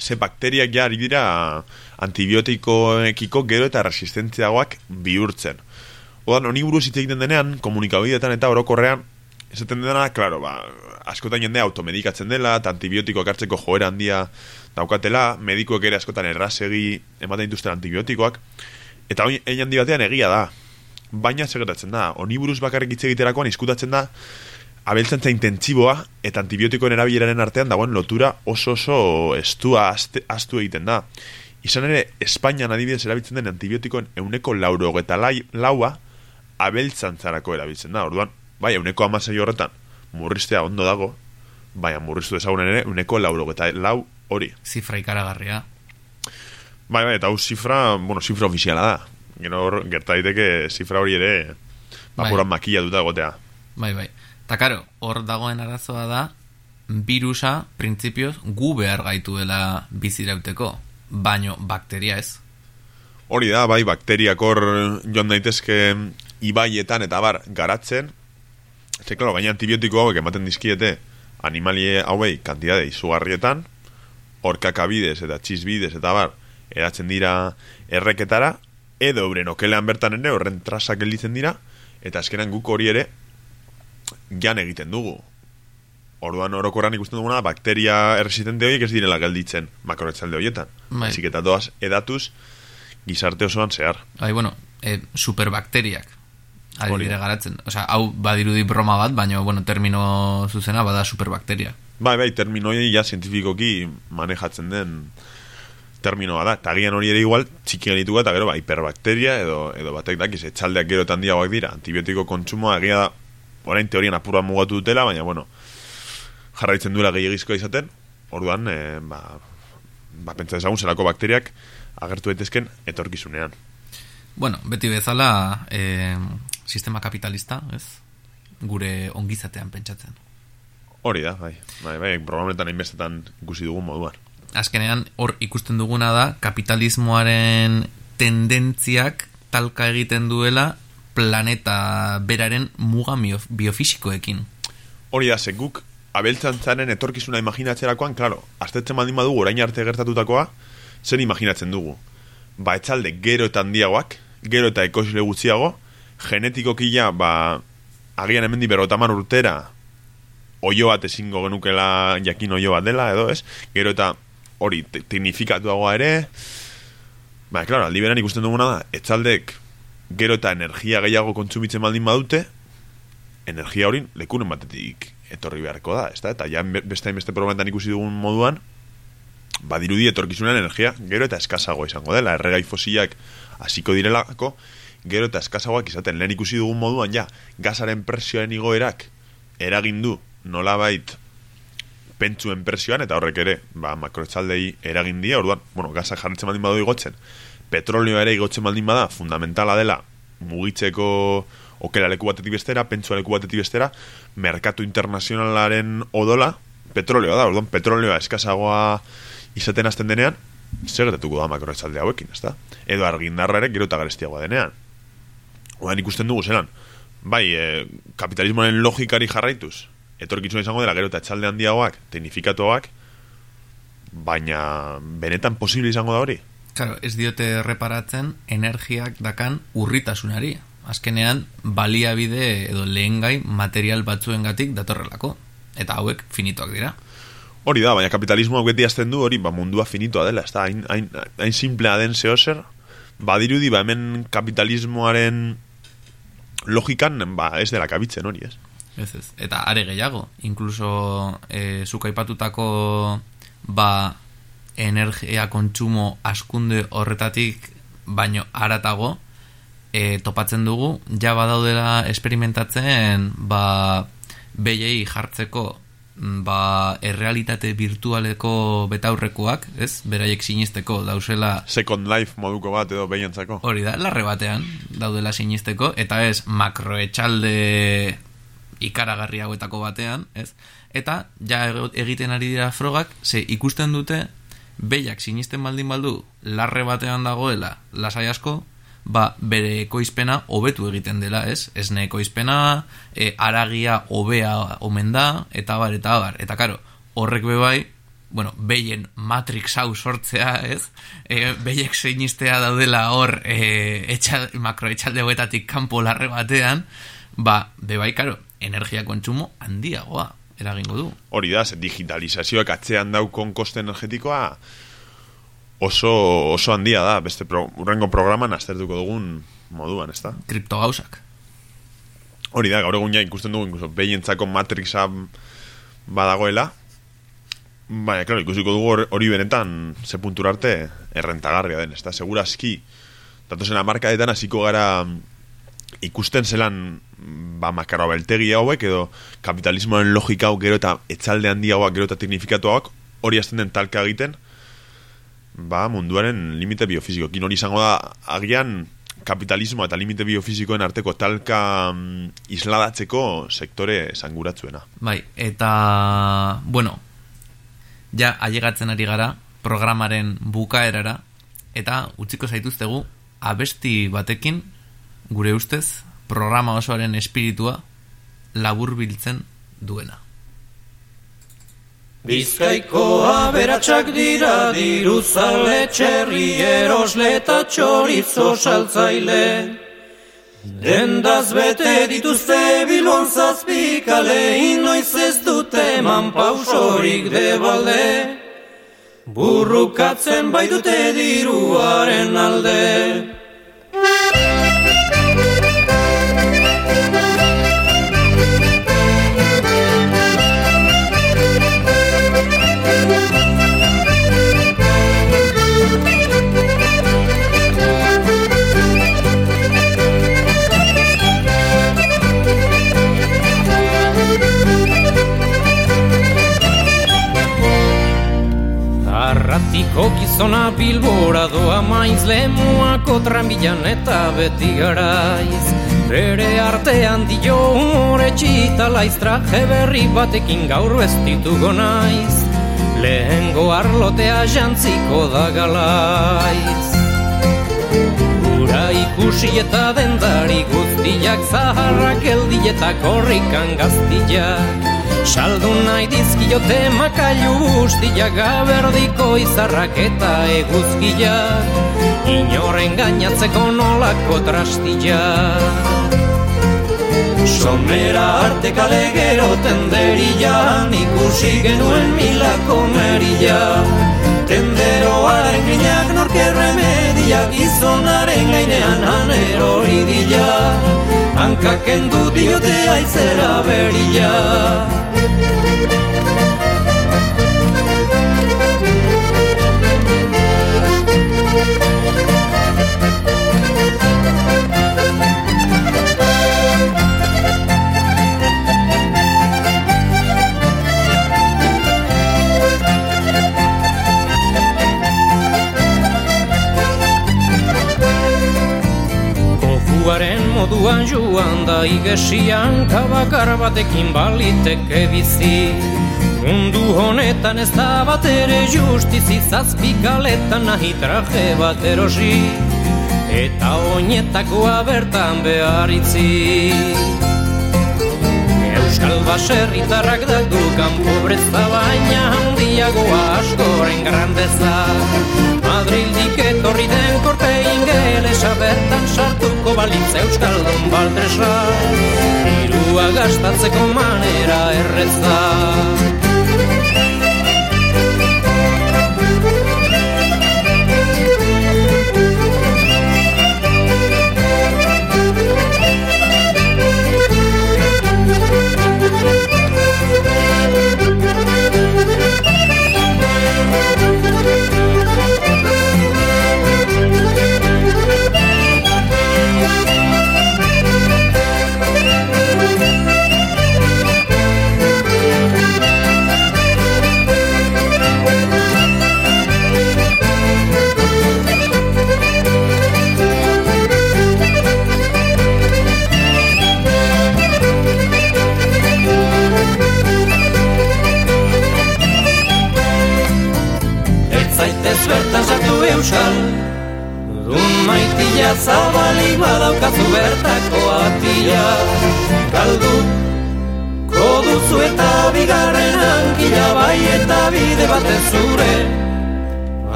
ze bakteriak ja dira antibiotikoekiko gero eta resistentziagoak bihurtzen. Odan, honi buruz hitz egiten denean, komunikabideetan eta orokorrean, esaten dena, klaro, ba, askotan jende automedikatzen dela, eta antibiotikoak hartzeko joera handia daukatela, medikoek ere askotan errasegi ematen dituzten antibiotikoak, eta hori handi batean egia da, baina segeratzen da, oniburuz bakarrik hitz egiterakoan izkutatzen da, abeltzantza intentsiboa eta antibiotikoen erabileraren artean dagoen lotura oso oso estua astu egiten da. Izan ere, Espainian adibidez erabiltzen den antibiotikoen euneko lauro eta laua abeltzantzarako erabiltzen da. Orduan, bai, euneko amasei horretan murriztea ondo dago, baina murriztu dezagunen ere euneko lauro eta lau hori. Zifra ikaragarria. Bai, bai, eta hau zifra, bueno, zifra ofiziala da gero hor, gerta daiteke zifra hori ere bapuran bai. makia duta gotea. Bai, bai. Ta karo, hor dagoen arazoa da, virusa, printzipioz, gu behar gaitu dela bizirauteko, baino bakteria ez. Hori da, bai, bakteriak hor joan daitezke ibaietan eta bar garatzen, Ze, klaro, baina antibiotiko hauek ematen dizkiete animalie hauei kantidade izugarrietan, orkaka bidez eta txizbidez eta bar, eratzen dira erreketara, edo euren okelean bertan ere horren trasak gelditzen dira eta azkenan guk hori ere jan egiten dugu. Orduan orokorran ikusten duguna bakteria erresistente horiek ez direla gelditzen makroetzalde horietan. Bai. eta doaz edatuz gizarte osoan zehar. Bai, bueno, e, superbakteriak ari dira garatzen. Osea, hau badirudi broma bat, baina bueno, termino zuzena bada superbakteria. Bai, bai, terminoi ja zientifikoki manejatzen den terminoa da, eta hori ere igual, txiki genitu eta gero, ba, hiperbakteria, edo, edo batek dakiz, etxaldeak gero tandiagoak dira, antibiotiko kontsumoa, egia da, orain teorian apurua mugatu dutela, baina, bueno, jarraitzen duela gehiagizkoa izaten, orduan, e, ba, ba, pentsa desagun zelako bakteriak agertu daitezken etorkizunean. Bueno, beti bezala, e, sistema kapitalista, ez? Gure ongizatean pentsatzen. Hori da, bai, bai, bai, programetan hainbestetan ikusi dugun moduan azkenean hor ikusten duguna da kapitalismoaren tendentziak talka egiten duela planeta beraren muga biofisikoekin. Hori da, ze guk abeltzantzaren etorkizuna imaginatzerakoan, klaro, aztetzen baldin badugu orain arte gertatutakoa, zen imaginatzen dugu. Ba, etxalde gero eta handiagoak, gero eta ekosile gutxiago, genetikokila, ba, agian hemendi berrotaman urtera, oio bat ezingo genukela jakin oio bat dela, edo ez? Gero eta hori teknifikatuagoa ere ba, klaro, aldi beran ikusten duguna da etzaldek gero eta energia gehiago kontsumitzen baldin badute energia hori lekunen batetik etorri beharko da, ez da? Eta ja beste hainbeste problemetan ikusi dugun moduan badirudi etorkizunen energia gero eta eskazagoa izango dela, erregai fosilak hasiko direlako, gero eta eskazagoak izaten, lehen ikusi dugun moduan ja, gazaren presioen igoerak eragindu nolabait pentsuen presioan, eta horrek ere, ba, makroetzaldei eragin die, orduan, bueno, gaza jarritzen baldin badu igotzen, petrolio ere igotzen baldin bada, fundamentala dela, mugitzeko okela leku batetik bestera, pentsua leku batetik bestera, merkatu internazionalaren odola, petrolioa da, orduan, petrolioa eskazagoa izaten azten denean, zer da makroetzalde hauekin, ez da? Edo argindarra ere, gero eta garestiagoa denean. Odan ikusten dugu, zelan, bai, e, kapitalismoaren logikari jarraituz, etorkitzuna izango dela gero eta txalde handiagoak, teknifikatuak, baina benetan posible izango da hori? Claro, ez diote reparatzen energiak dakan urritasunari. Azkenean, baliabide edo lehengai material batzuengatik datorrelako. Eta hauek finitoak dira. Hori da, baina kapitalismoak beti azten du hori, ba, mundua finitoa dela. Ez da, hain, hain, hain simplea den zehozer, badirudi, ba, hemen kapitalismoaren logikan, ba, ez dela kabitzen hori, ez? Ez ez. Eta are gehiago, incluso e, zuk aipatutako ba energia kontsumo askunde horretatik baino aratago e, topatzen dugu, ja badaudela esperimentatzen, ba, behiei jartzeko mm, ba, errealitate virtualeko betaurrekoak, ez? Beraiek sinisteko dausela... Second Life moduko bat edo behientzako. Hori da, larre batean daudela sinisteko, eta ez makroetxalde ikaragarri hauetako batean, ez? Eta, ja egiten ari dira frogak, ze ikusten dute, behiak sinisten baldin baldu, larre batean dagoela, lasai asko, ba, bere ekoizpena hobetu egiten dela, ez? Ez ne ekoizpena, e, aragia hobea omen da, eta bar, eta bar. Eta karo, horrek bebai, bueno, behien Matrix hau sortzea, ez? E, behiek zeinistea daudela hor e, etxal, makroetxalde hoetatik kanpo larre batean, ba, bebai, karo, energia kontsumo handiagoa eragingo du. Hori da, digitalizazioak atzean daukon koste energetikoa, oso, oso handia da, beste pro, urrengo programan aztertuko dugun moduan, ez da? Kripto gauzak. Hori da, gaur egun ja ikusten dugu, incluso, behientzako matrixa badagoela, baina, klaro, ikusiko dugu hori benetan ze puntura arte errentagarria den, ez da? Segura aski, datozen amarkadetan hasiko gara ikusten zelan ba, makaro abeltegi hauek edo kapitalismoen logika hau gero eta etxalde handi hauak gero eta teknifikatu hauak hori azten den talka egiten ba, munduaren limite biofiziko. Kin hori izango da, agian kapitalismo eta limite biofizikoen arteko talka mm, isladatzeko sektore sanguratzuena. Bai, eta, bueno, ja, ailegatzen ari gara, programaren bukaerara, eta utziko zaituztegu, abesti batekin, gure ustez, programa osoaren espiritua labur biltzen duena. Bizkaiko aberatsak dira diruzale txerri erosle eta txorizo saltzaile. Dendaz bete dituzte bilon zazpikale, inoiz ez dute eman pausorik debalde. Burrukatzen bai dute diruaren alde. Arratiko gizona bilbora doa maiz lemuako tranbilan eta beti garaiz. Bere artean dio humore txita laiztra berri batekin gaur ditugo naiz. Lehengo arlotea jantziko da galaiz. Ura ikusi eta dendari guztiak zaharrak eldi eta korrikan gaztiak Saldu nahi dizkiote makailu ustia gaberdiko izarrak eta eguzkia. Inoren gainatzeko nolako trastia Somera arte kale gero tenderian ikusi genuen milako merila Tenderoaren ginak norke remedia gizonaren gainean anero idila Hankaken du diote aizera berila moduan joan da igesian kabakar batekin baliteke bizi. Mundu honetan ez da bat ere justizi zazpikaletan nahi traje bat erosi. Eta oinetakoa bertan behar itzi Euskal baserritarrak da dukan pobreza baina handiagoa askoren grandeza Madrildik etorri den korte ingelesa bertan sartuko balitz Euskaldun baltresa Irua gastatzeko manera erreza ez euskal. Dun maitila zabali badaukazu bertako atila. Galdu Koduzu eta bigarren ankila bai eta bide batez zure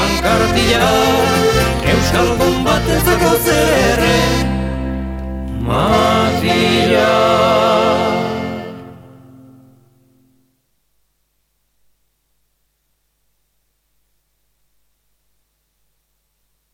Ankartila Euskal gumbatezako zer erre Matila Matila.